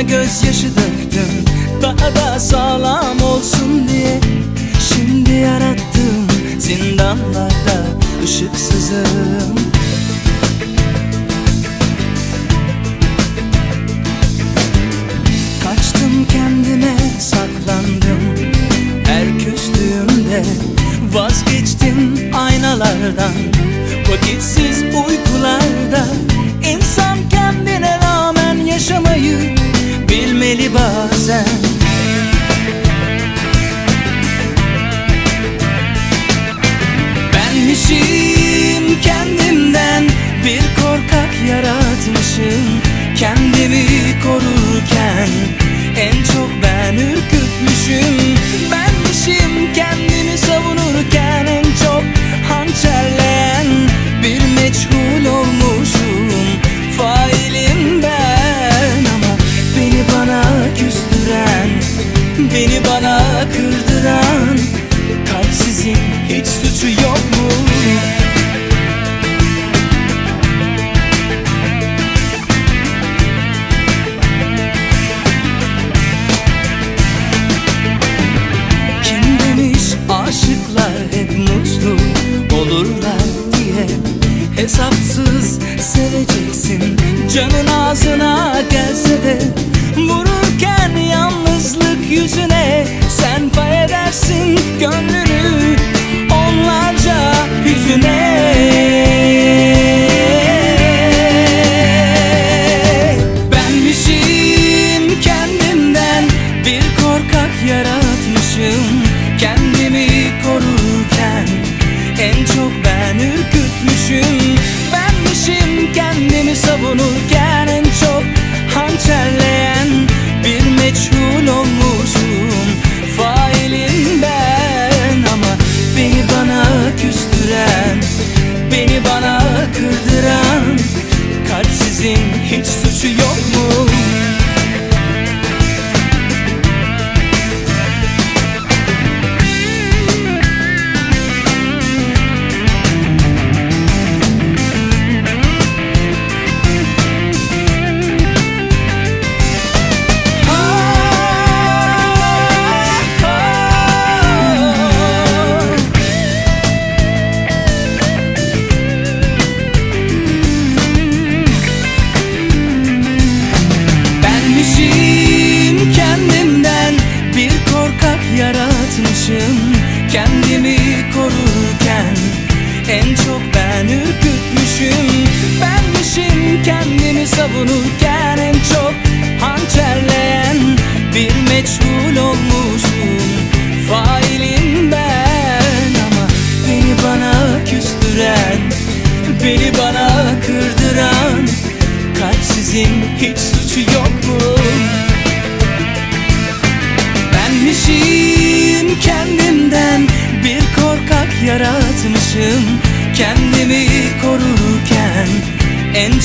Boynuna gözyaşı döktüm Daha da sağlam olsun diye Şimdi yarattım zindanlarda ışıksızım. Kaçtım kendime saklandım. Her küstüğümde vazgeçtim aynalardan. Vakitsiz uykularda insan kendine rağmen yaşamayı bilmeli bazen. Benmişim kendimden bir korkak yaratmışım. Kendimi korurken en çok ben ürkütmüşüm. Benmişim kendimi savunurken en çok hançerleyen bir meçhul olmuşum kırdıran Kalpsizin hiç suçu yok mu? Kim demiş aşıklar hep mutlu olurlar diye Hesapsız seveceksin canın ağzına gelse de Vururken yalnızlık yüzüne ürkütmüşüm Benmişim kendimi savunurken en çok hançerleyen bir meçhul olmuşum Failim ben ama beni bana küstüren Beni bana kırdıran Kalpsizin hiç suçu yok mu? En çok ben ürkütmüşüm. Benmişim kendimi savunurken en çok hançerleyen bir meçhul olmuşum. Failim ben ama beni bana küstüren Beni bana kırdıran Kalpsizin hiç yaratmışım. Kendimi korurken en